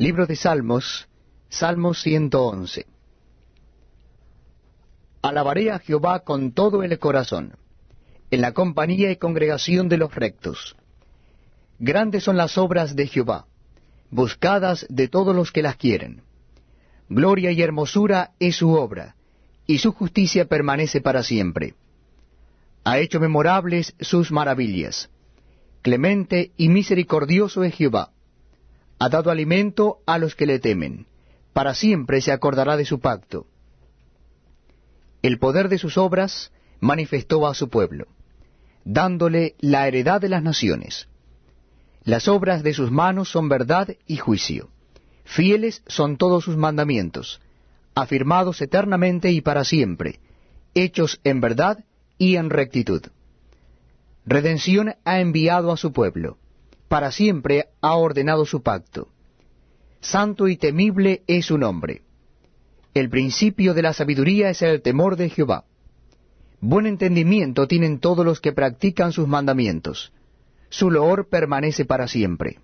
Libro de Salmos, Salmo 111. Alabaré a Jehová con todo el corazón, en la compañía y congregación de los rectos. Grandes son las obras de Jehová, buscadas de todos los que las quieren. Gloria y hermosura es su obra, y su justicia permanece para siempre. Ha hecho memorables sus maravillas. Clemente y misericordioso es Jehová. Ha dado alimento a los que le temen. Para siempre se acordará de su pacto. El poder de sus obras manifestó a su pueblo, dándole la heredad de las naciones. Las obras de sus manos son verdad y juicio. Fieles son todos sus mandamientos, afirmados eternamente y para siempre, hechos en verdad y en rectitud. Redención ha enviado a su pueblo, para siempre ha ordenado su pacto. Santo y temible es su nombre. El principio de la sabiduría es el temor de Jehová. Buen entendimiento tienen todos los que practican sus mandamientos. Su loor permanece para siempre.